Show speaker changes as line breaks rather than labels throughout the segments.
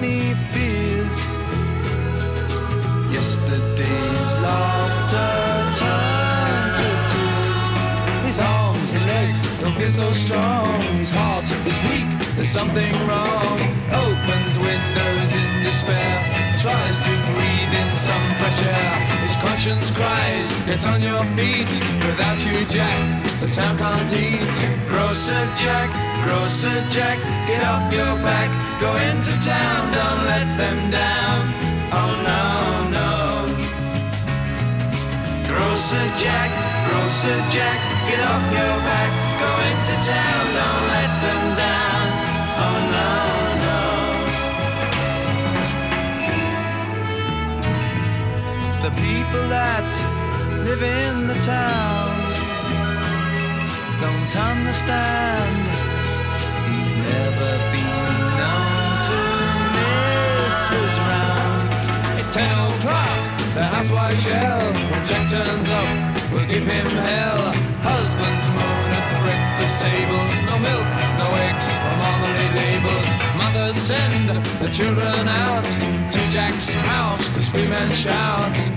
many fears. Yesterday's laughter turned to tears. His arms and legs don't feel so strong. His heart is weak, there's something wrong. Opens windows in despair, tries to breathe in some fresh air. His conscience cries, get on your feet. Without you, Jack, the town can't eat. Grocer Jack, Grocer Jack, get off your back. Go into town, don't let them down. Oh no, no. Grocer Jack, Grocer Jack, get off your back. Go into town, don't let them down. Oh no, no. The people that live in the town don't understand. Send the children out to Jack's house to scream and shout.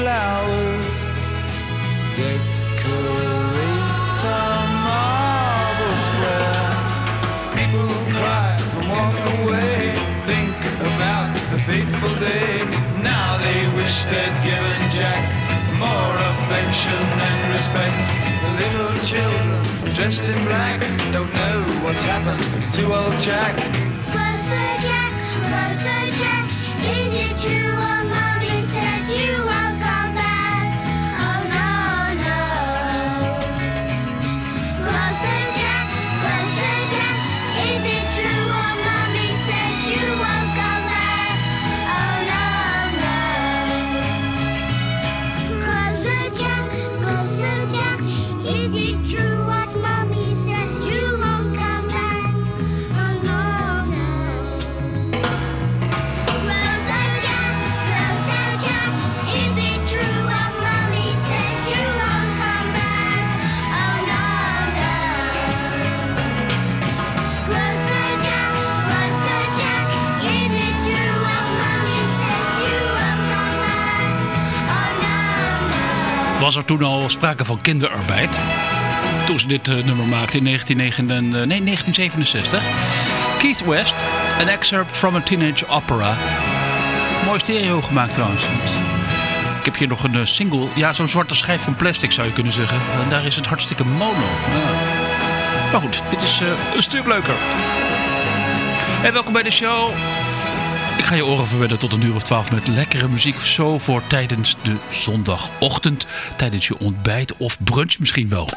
Flowers
Was er toen al sprake van kinderarbeid? Toen ze dit eh, nummer maakte in 1969, eh, nee, 1967. Keith West, an excerpt from a teenage opera. Mooi stereo gemaakt trouwens. Ik heb hier nog een eh, single. Ja, zo'n zwarte schijf van plastic zou je kunnen zeggen. En daar is het hartstikke mono. Maar goed, dit is een stuk leuker. En welkom bij de show. Ga je oren verwennen tot een uur of twaalf met lekkere muziek. Zo voor tijdens de zondagochtend. Tijdens je ontbijt of brunch misschien wel.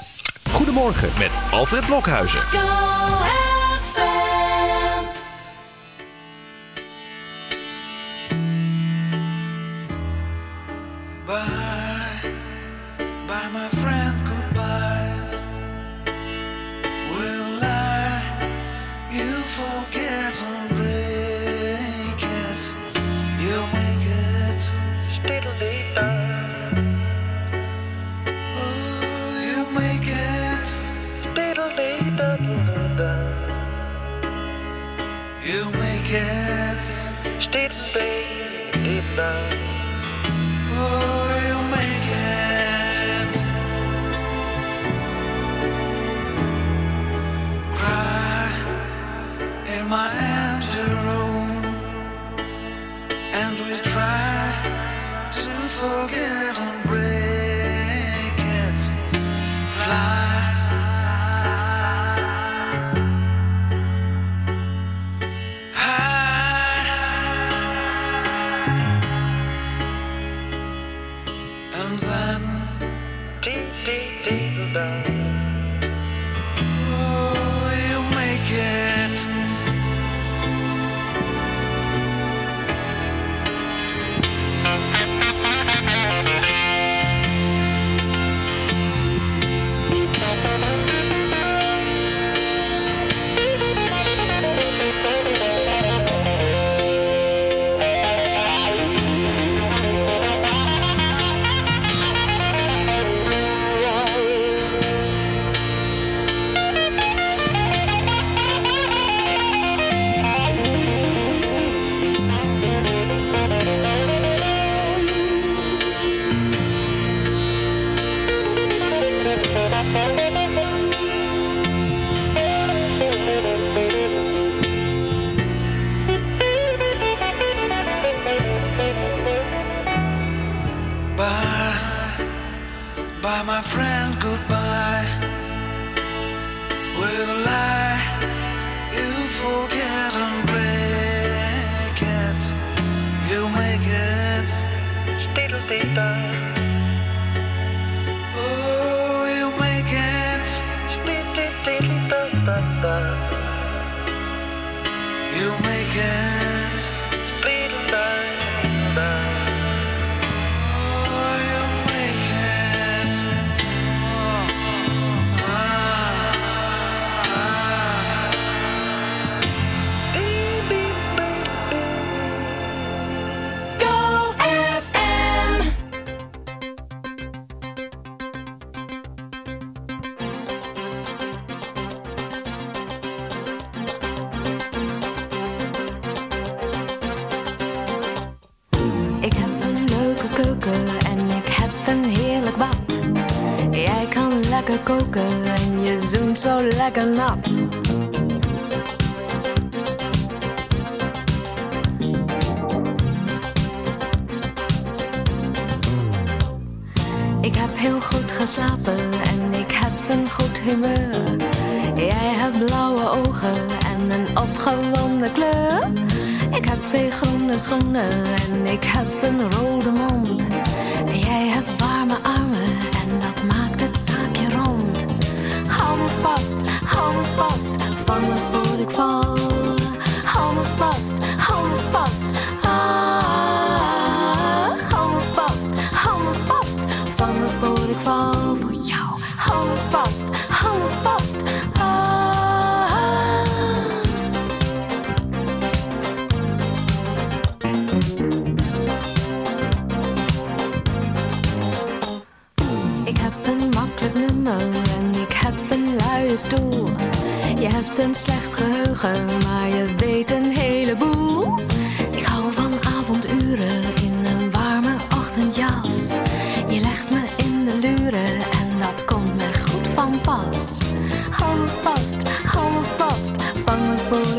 Goedemorgen met Alfred Blokhuizen.
Go
forget
nat. Ik heb heel goed geslapen en ik heb een goed humeur. Jij hebt blauwe ogen en een opgewonden kleur. Ik heb twee groene schoenen en ik heb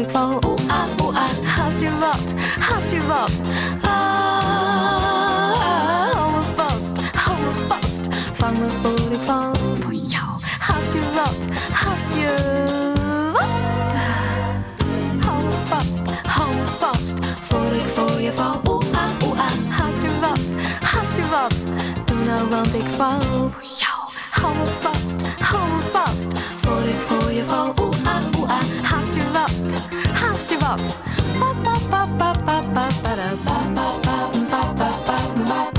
die flow. Ooh ah ooh ah, house die rot, house die rot. Ah, home of fast, home fast. Fang me full die flow for you. House die rot, house die rot. Home of fast, home of fast. For ik voor je val. Ooh ah ooh ah, house die rot, house die rot. Doe nou want ik val voor jou. Hou me vast, hou me vast, voor ik voor je val. Ooh, naast je wat. pa pa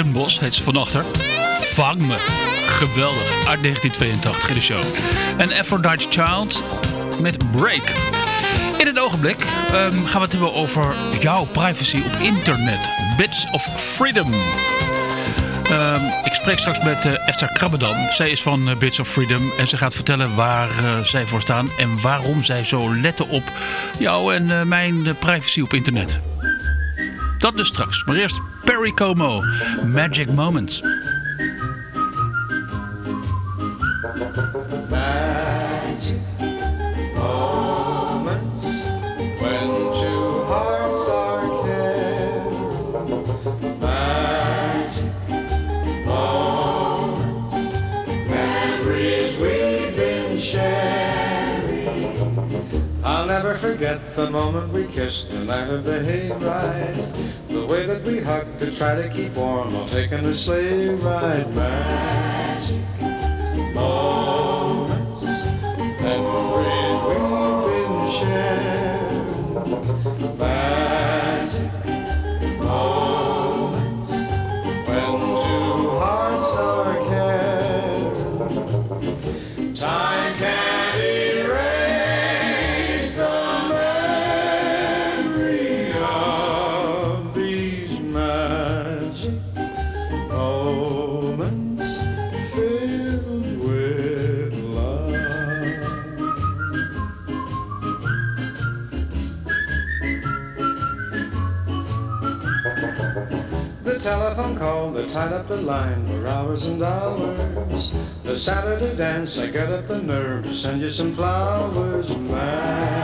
Weidenbos heet ze vanochtend. Vang me. Geweldig. Uit 1982 in de show. En Aphrodite Child met Break. In het ogenblik ehm, gaan we het hebben over jouw privacy op internet. Bits of Freedom. Ehm, ik spreek straks met eh, Esther Krabbedam. Zij is van eh, Bits of Freedom en ze gaat vertellen waar eh, zij voor staan en waarom zij zo letten op jou en mijn privacy op internet. Dat dus straks. Maar eerst Perry Como, Magic Moments.
When two hearts are magic moments, memories we've been sharing. I'll never forget the moment we kissed the night of the hayride. Way that we hugged to try to keep warm while taking the sleigh ride. Magic tied up the line for hours and hours. The Saturday dance, I got up the nerve to send you some flowers. Magic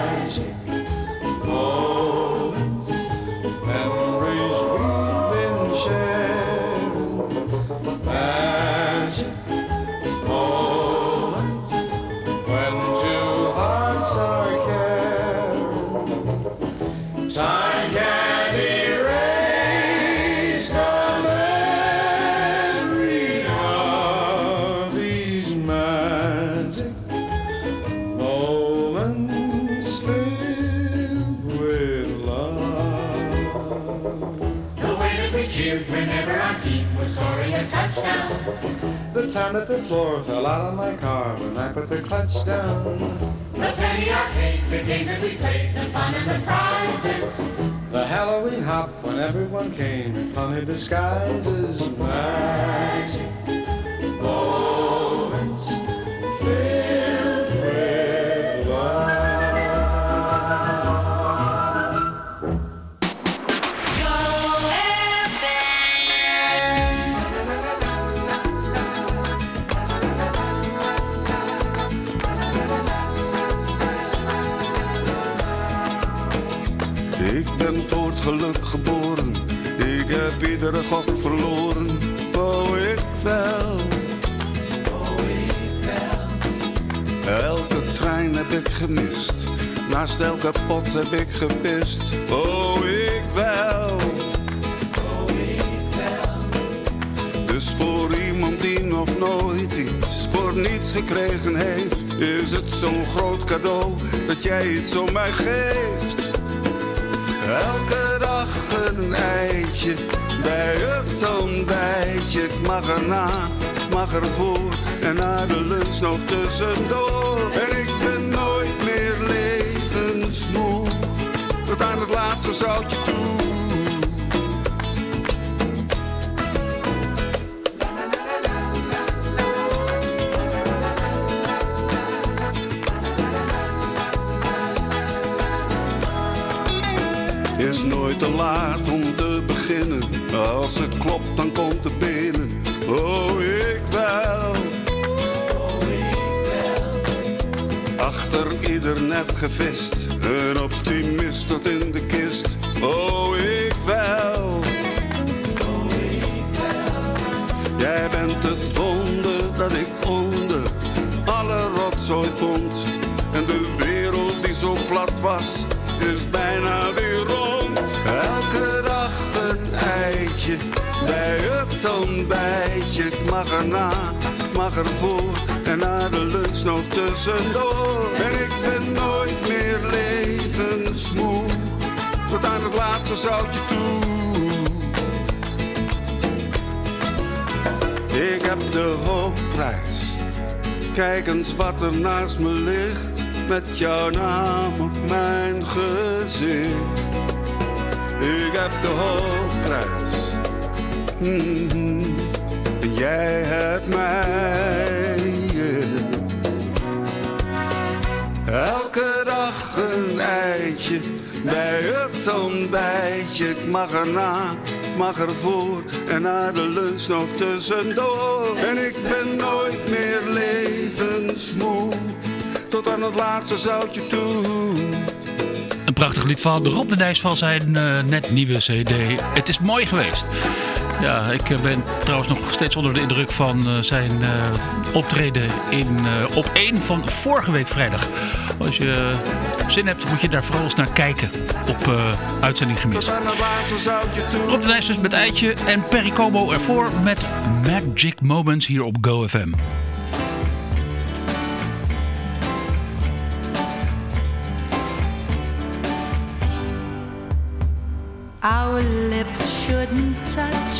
time
that
the floor fell out of my car when I put the clutch down.
The penny arcade, the games that we played, the fun and the prizes.
The Halloween hop when everyone came in funny disguises. Magic moments
gok verloren. Oh, ik wel. Oh, ik wel. Elke trein heb ik gemist, naast elke pot heb ik gepist. Oh, ik wel. Oh, ik wel. Dus voor iemand die nog nooit iets voor niets gekregen heeft, is het zo'n groot cadeau dat jij iets om mij geeft. Elke dag een eitje bij het ontbijtje. Ik mag erna, mag ervoor en na de lunch nog tussendoor. En ik ben nooit meer levensmoe, tot aan het laatste zoutje toe. Is nooit te laat Als het klopt, dan komt het binnen. Oh, ik wel. Oh, ik wel. Achter ieder net gevist. Een optimist tot in de kist. Oh, het ontbijtje. Ik mag erna, mag ervoor en na de lunch nog tussendoor. En ik ben nooit meer levensmoe, tot aan het laatste zoutje toe. Ik heb de hoofdprijs. Kijk eens wat er naast me ligt, met jouw naam op mijn gezicht. Ik heb de hoofdprijs. Mhm. En jij hebt mij. Elke dag een eitje bij het ontbijtje. Ik mag erna, mag ervoor en na de lunch nog tussendoor. En ik ben nooit meer levensmoe, tot aan het laatste zoutje toe.
Een prachtig lied van Rob de Nijs van zijn eh, net nieuwe cd. Het is mooi geweest. Ja, ik eh, ben trouwens nog steeds onder de indruk van eh, zijn eh, optreden in, op 1 van vorige week vrijdag. Als je zin hebt, moet je daar vooral eens naar kijken op uitzending gemist. Rob de Nijs dus met Eitje en Perry ervoor met Magic Moments hier op GoFM.
Our lips shouldn't touch.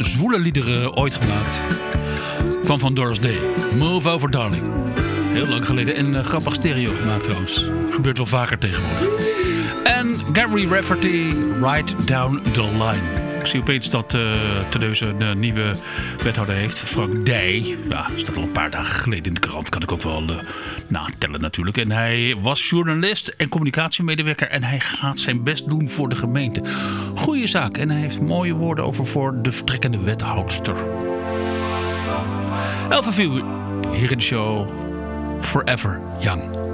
Zwoele liederen ooit gemaakt. Kwam van Doris Day. Move Over Darling. Heel lang geleden. En eh, grappig stereo gemaakt trouwens. Gebeurt wel vaker tegenwoordig. En Gary Rafferty, Right Down the Line. Ik zie opeens dat uh, Terdeuze een eh, nieuwe wethouder heeft. Frank Dij. Ja, staat al een paar dagen geleden in de krant. Kan ik ook wel uh, natellen natuurlijk. En hij was journalist en communicatiemedewerker. En hij gaat zijn best doen voor de gemeente. Goeie zaak. En hij heeft mooie woorden over voor de vertrekkende wethoudster. Elf of hier in de show Forever Young.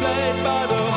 The music's played by the, the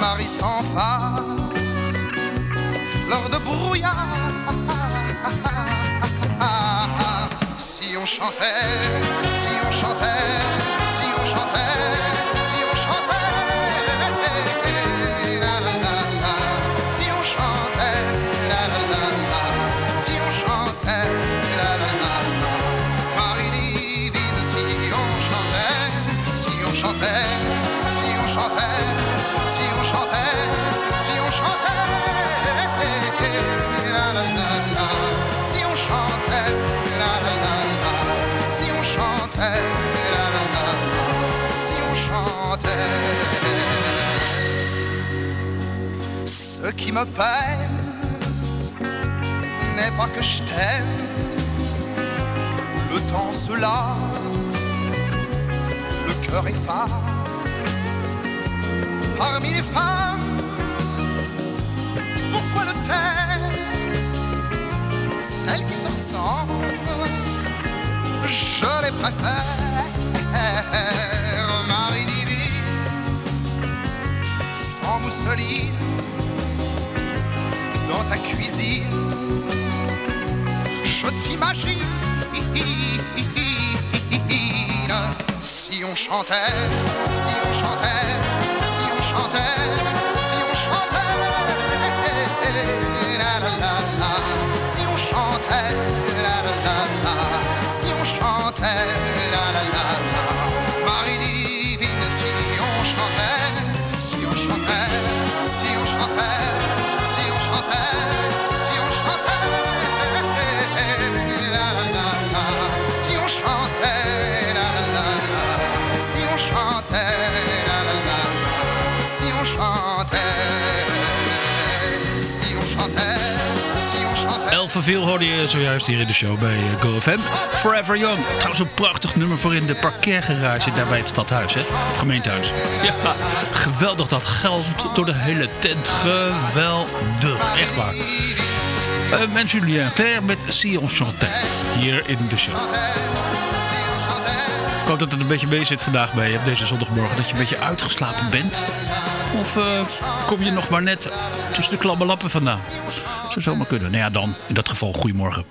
Marie sans phare, fleur de brouillard. on chantait, si on chantait, me peine n'est pas que je t'aime, le temps se lasse, le cœur efface. Parmi les femmes, pourquoi le taire Celles qui te ressemblent, je les préfère. Marie divine, sans mousseline, dans ta cuisine, je t'imagine. Si on chantait, si on chantait,
veel hoorde je zojuist hier in de show bij eh, GoFM. Forever Young. Trouwens een prachtig nummer voor in de parkeergarage daar bij het stadhuis, hè? Of gemeentehuis. Ja, geweldig dat geldt door de hele tent. Geweldig, echt waar. Uh, Mensen Julien Claire met Si on chantait. Hier in de show. Ik hoop dat het een beetje mee zit vandaag bij je op deze zondagmorgen. Dat je een beetje uitgeslapen bent. Of eh, kom je nog maar net tussen de klabbelappen vandaan? Zou zomaar kunnen. Nou ja, dan in dat geval goedemorgen.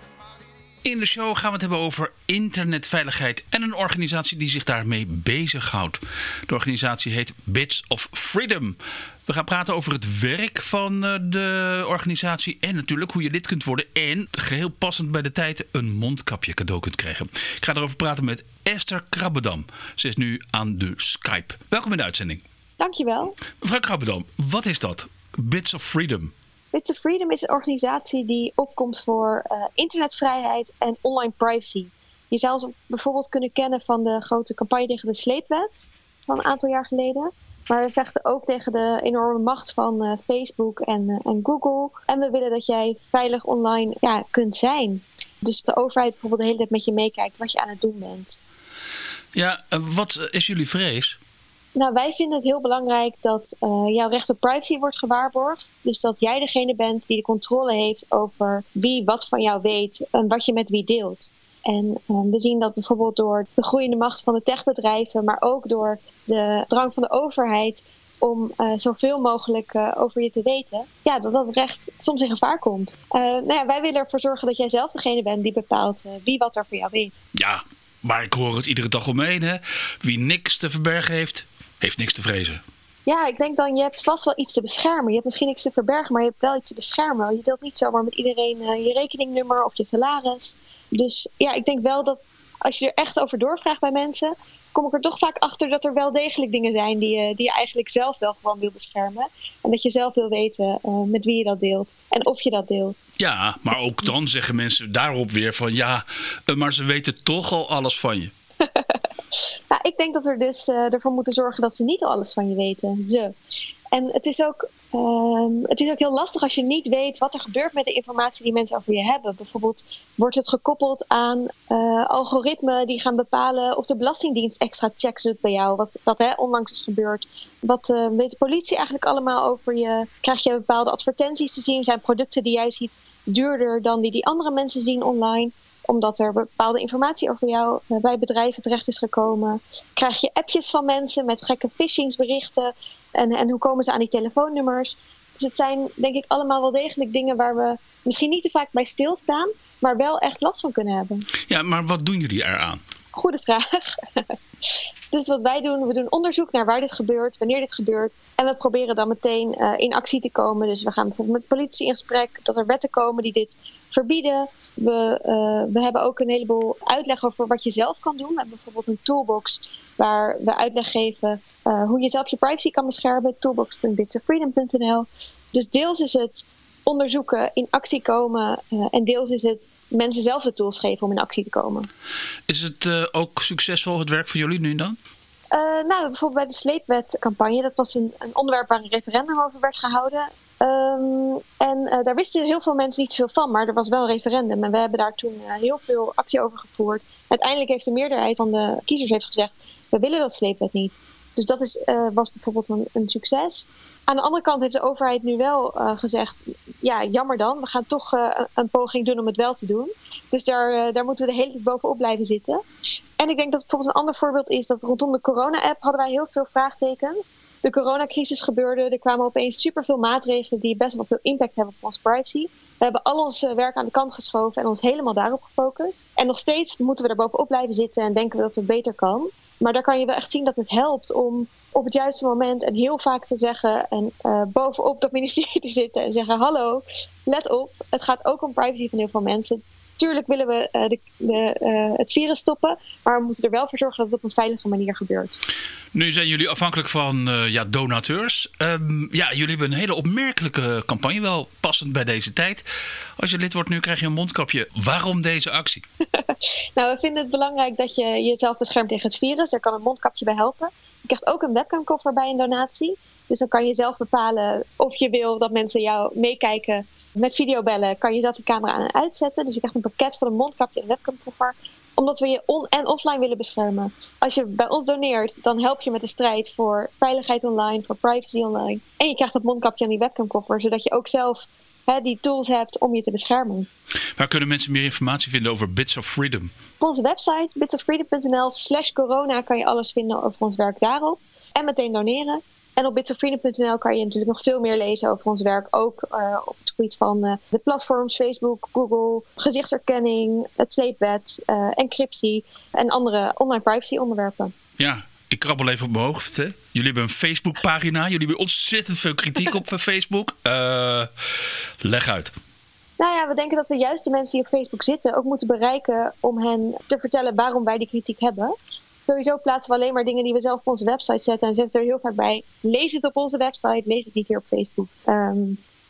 In de show gaan we het hebben over internetveiligheid en een organisatie die zich daarmee bezighoudt. De organisatie heet Bits of Freedom. We gaan praten over het werk van eh, de organisatie en natuurlijk hoe je lid kunt worden. En geheel passend bij de tijd een mondkapje cadeau kunt krijgen. Ik ga erover praten met Esther Krabbedam. Ze is nu aan de Skype. Welkom in de uitzending.
Dankjewel.
Mevrouw Krabbedam, wat is dat? Bits of Freedom.
Bits of Freedom is een organisatie die opkomt voor uh, internetvrijheid en online privacy. Je zou ons bijvoorbeeld kunnen kennen van de grote campagne tegen de sleepwet van een aantal jaar geleden. Maar we vechten ook tegen de enorme macht van uh, Facebook en, uh, en Google. En we willen dat jij veilig online ja, kunt zijn. Dus de overheid bijvoorbeeld de hele tijd met je meekijkt wat je aan het doen bent.
Ja, wat is jullie vrees?
Nou, wij vinden het heel belangrijk dat uh, jouw recht op privacy wordt gewaarborgd. Dus dat jij degene bent die de controle heeft over wie wat van jou weet en wat je met wie deelt. En uh, we zien dat bijvoorbeeld door de groeiende macht van de techbedrijven, maar ook door de drang van de overheid om uh, zoveel mogelijk over je te weten, ja, dat dat recht soms in gevaar komt. Nou ja, wij willen ervoor zorgen dat jij zelf degene bent die bepaalt wie wat er voor jou weet.
Ja, maar ik hoor het iedere dag omheen, hè? Wie niks te verbergen heeft, heeft niks te vrezen.
Ja, ik denk dan, je hebt vast wel iets te beschermen. Je hebt misschien niks te verbergen, maar je hebt wel iets te beschermen. Je deelt niet zomaar met iedereen uh, je rekeningnummer of je salaris. Dus ja, ik denk wel dat als je er echt over doorvraagt bij mensen, kom ik er toch vaak achter dat er wel degelijk dingen zijn die je, die je eigenlijk zelf wel gewoon wil beschermen. En dat je zelf wil weten uh, met wie je dat deelt en of je dat deelt.
Ja, maar ook dan zeggen mensen daarop weer van ja, uh, maar ze weten toch al alles van je.
nou, ik denk dat we dus uh, ervoor moeten zorgen dat ze niet al alles van je weten. Ze. En het is, ook, um, het is ook heel lastig als je niet weet wat er gebeurt met de informatie die mensen over je hebben. Bijvoorbeeld wordt het gekoppeld aan uh, algoritmen die gaan bepalen of de Belastingdienst extra checks doet bij jou. Wat, wat hè, onlangs is gebeurd. Wat uh, weet de politie eigenlijk allemaal over je? Krijg je bepaalde advertenties te zien? Zijn producten die jij ziet duurder dan die die andere mensen zien online? Omdat er bepaalde informatie over jou bij bedrijven terecht is gekomen. Krijg je appjes van mensen met gekke phishingsberichten en, en hoe komen ze aan die telefoonnummers? Dus het zijn denk ik allemaal wel degelijk dingen waar we misschien niet te vaak bij stilstaan, maar wel echt last van kunnen hebben.
Ja, maar wat doen jullie eraan?
Goede vraag. dus wat wij doen, we doen onderzoek naar waar dit gebeurt, wanneer dit gebeurt. En we proberen dan meteen eh, in actie te komen. Dus we gaan bijvoorbeeld met politie in gesprek, dat er wetten komen die dit verbieden. We, eh, we hebben ook een heleboel uitleg over wat je zelf kan doen. We hebben bijvoorbeeld een toolbox waar we uitleg geven eh, hoe je zelf je privacy kan beschermen. Toolbox.bitsofreedom.nl Dus deels is het onderzoeken, in actie komen. eh, en deels is het mensen zelf de tools geven om in actie te komen.
Is het eh, ook succesvol, het werk van jullie nu dan?
Eh, nou, bijvoorbeeld bij de sleepwetcampagne, dat was een, een onderwerp waar een referendum over werd gehouden. Ehm, en daar wisten heel veel mensen niet veel van, maar er was wel een referendum. En we hebben daar toen heel veel actie over gevoerd. Uiteindelijk heeft de meerderheid van de kiezers heeft gezegd, we willen dat sleepwet niet. Dus dat is, eh, was bijvoorbeeld een, succes. Aan de andere kant heeft de overheid nu wel eh, gezegd, ja, jammer dan, we gaan toch eh, een- poging doen om het wel te doen. Dus daar, daar moeten we de hele tijd bovenop blijven zitten. En ik denk dat bijvoorbeeld een ander voorbeeld is dat rondom de corona-app hadden wij heel veel vraagtekens. De coronacrisis gebeurde, er kwamen opeens superveel maatregelen die best wel veel impact hebben op onze privacy. We hebben al ons werk aan de kant geschoven en ons helemaal daarop gefocust. En nog steeds moeten we er bovenop blijven zitten en denken we dat het beter kan. Maar daar kan je wel echt zien dat het helpt om op het juiste moment en heel vaak te zeggen en eh, bovenop dat ministerie te zitten en zeggen: Hallo, let op, het gaat ook om privacy van heel veel mensen. Tuurlijk willen we eh, de, de, eh, het virus stoppen, maar we moeten er wel voor zorgen dat het op een veilige manier gebeurt.
Nu zijn jullie afhankelijk van eh, ja, donateurs. Ehm, ja, jullie hebben een hele opmerkelijke campagne, wel passend bij deze tijd. Als je lid wordt nu, krijg je een mondkapje. Waarom deze actie?
Nou, we vinden het belangrijk dat je jezelf beschermt tegen het virus. Daar kan een mondkapje bij helpen. Je krijgt ook een webcamkoffer bij een donatie. Dus dan kan je zelf bepalen of je wil dat mensen jou meekijken met videobellen. Kan je zelf je camera aan en uitzetten. Dus je krijgt een pakket van een mondkapje en een webcamkoffer. Omdat we je on- en offline willen beschermen. Als je bij ons doneert, dan help je met de strijd voor veiligheid online, voor privacy online. En je krijgt dat mondkapje en die webcamkoffer, zodat je ook zelf hè, die tools hebt om je te beschermen.
Waar kunnen mensen meer informatie vinden over Bits of Freedom?
Op onze website bitsoffreedom.nl slash corona kan je alles vinden over ons werk daarop. En meteen doneren. En op bitsoffreedom.nl kan je natuurlijk nog veel meer lezen over ons werk. Ook eh, op het gebied van eh, de platforms Facebook, Google, gezichtsherkenning, het sleepwet, eh, encryptie en andere online privacy onderwerpen.
Ja, ik krabbel even op mijn hoofd. Hè. Jullie hebben een Facebookpagina. Jullie hebben ontzettend veel kritiek op Facebook. Leg uit.
Nou ja, we denken dat we juist de mensen die op Facebook zitten ook moeten bereiken om hen te vertellen waarom wij die kritiek hebben. Sowieso plaatsen we alleen maar dingen die we zelf op onze website zetten en zetten er heel vaak bij. Lees het op onze website, lees het niet hier op Facebook. Ehm,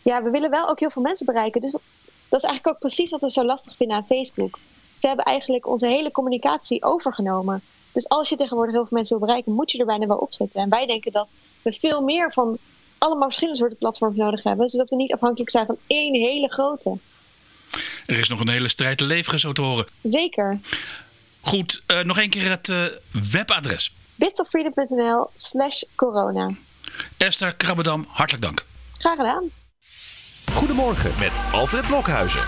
ja, we willen wel ook heel veel mensen bereiken. Dus dat, dat is eigenlijk ook precies wat we zo lastig vinden aan Facebook. Ze hebben eigenlijk onze hele communicatie overgenomen. Dus als je tegenwoordig heel veel mensen wil bereiken, moet je er bijna wel op zetten. En wij denken dat we veel meer van allemaal verschillende soorten platforms nodig hebben, zodat we niet afhankelijk zijn van één hele grote.
Er is nog een hele strijd te leveren, zo te horen.
Zeker.
Goed, eh, nog één keer het eh, webadres.
bitsofreedom.nl slash corona.
Esther Krabbedam, hartelijk dank.
Graag gedaan.
Goedemorgen met Alfred Blokhuizen.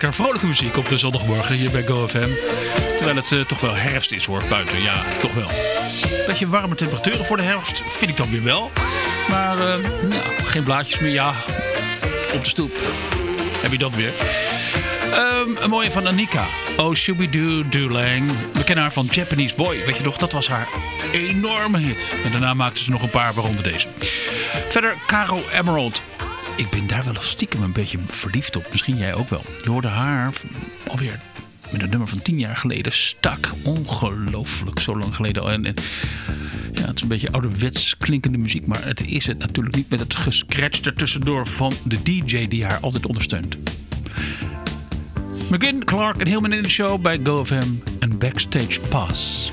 Lekker vrolijke muziek op de zondagmorgen hier bij GoFM. Terwijl het eh, toch wel herfst is hoor, buiten. Ja, toch wel. Beetje warme temperaturen voor de herfst, vind ik dan weer wel. Maar eh, nou, geen blaadjes meer. Ja, op de stoep. Heb je dat weer. Ehm, een mooie van Anika. Oh, Shooby-Doo Doo-Lang. We kennen haar van Japanese Boy. Weet je nog, dat was haar enorme hit. En daarna maakte ze nog een paar, waaronder deze. Verder Caro Emerald. Ik ben daar wel stiekem een beetje verliefd op. Misschien jij ook wel. Je hoorde haar alweer met een nummer van tien jaar geleden. Stak. Ongelooflijk, zo lang geleden. al. En, ja, het is een beetje ouderwets klinkende muziek. Maar het is het natuurlijk niet met het gescratcht ertussendoor van de DJ die haar altijd ondersteunt. McGinn, Clark en Hillman in de show bij GoFM en Backstage Pass.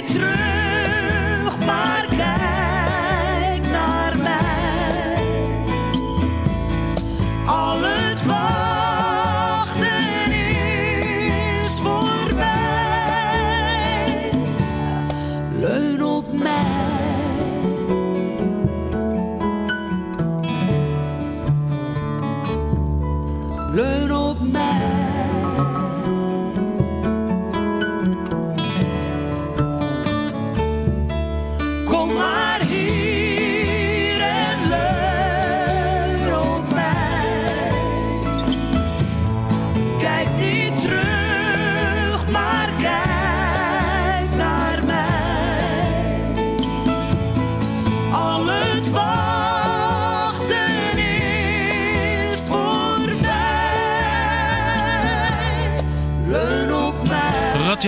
Kijk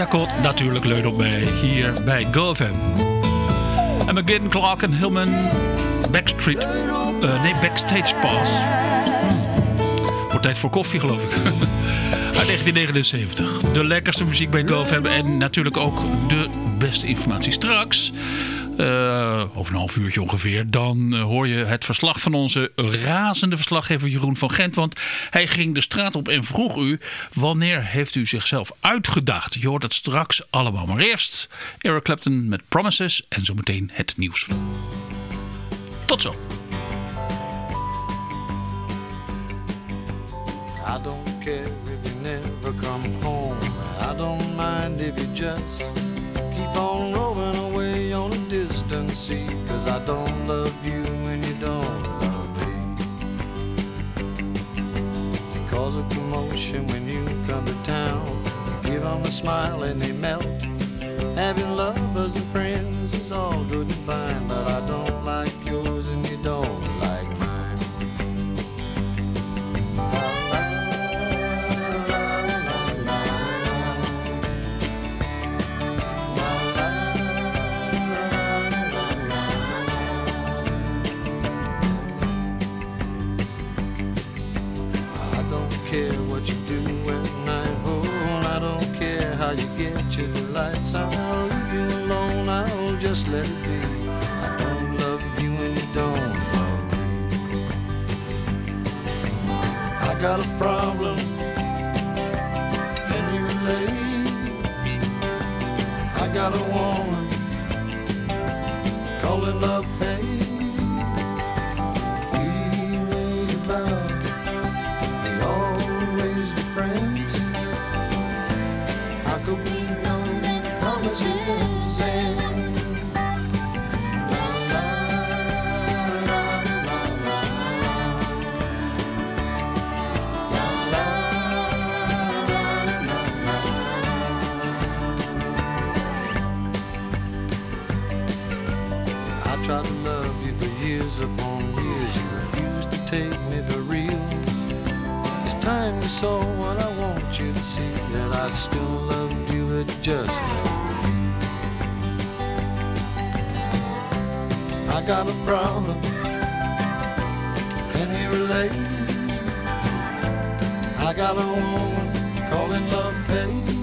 Radjakot, natuurlijk leun op mij, hier bij GoFM. En McGinn, Clark en Hillman, Backstreet, eh, nee, Backstage Pass. Hmm. Wordt tijd voor koffie, geloof ik. Uit 1979. De lekkerste muziek bij GoFM en natuurlijk ook de beste informatie. Straks, eh, over een half uurtje ongeveer, dan eh, hoor je het verslag van onze razende verslaggever Jeroen van Gent. Want hij ging de straat op en vroeg u, wanneer heeft u zichzelf uitgedaagd? Je hoort het straks allemaal. Maar eerst Eric Clapton met Promises en zometeen het nieuws. Tot zo.
I don't care if you never come home. I don't mind if you just keep on sea. Cause I don't love you when you don't love me. You cause a commotion when you come to town. You give them a smile and they melt. Having lovers and friends is all good and fine. But I don't like yours get your delights. I'll leave you alone. I'll just let it be. I don't love you and you don't love me. I got a problem. Can you relate? I got a woman calling love hate. Saw what I want you to see that I still love you, but just love me. I got a problem. Can you relate? I got a woman calling love pain.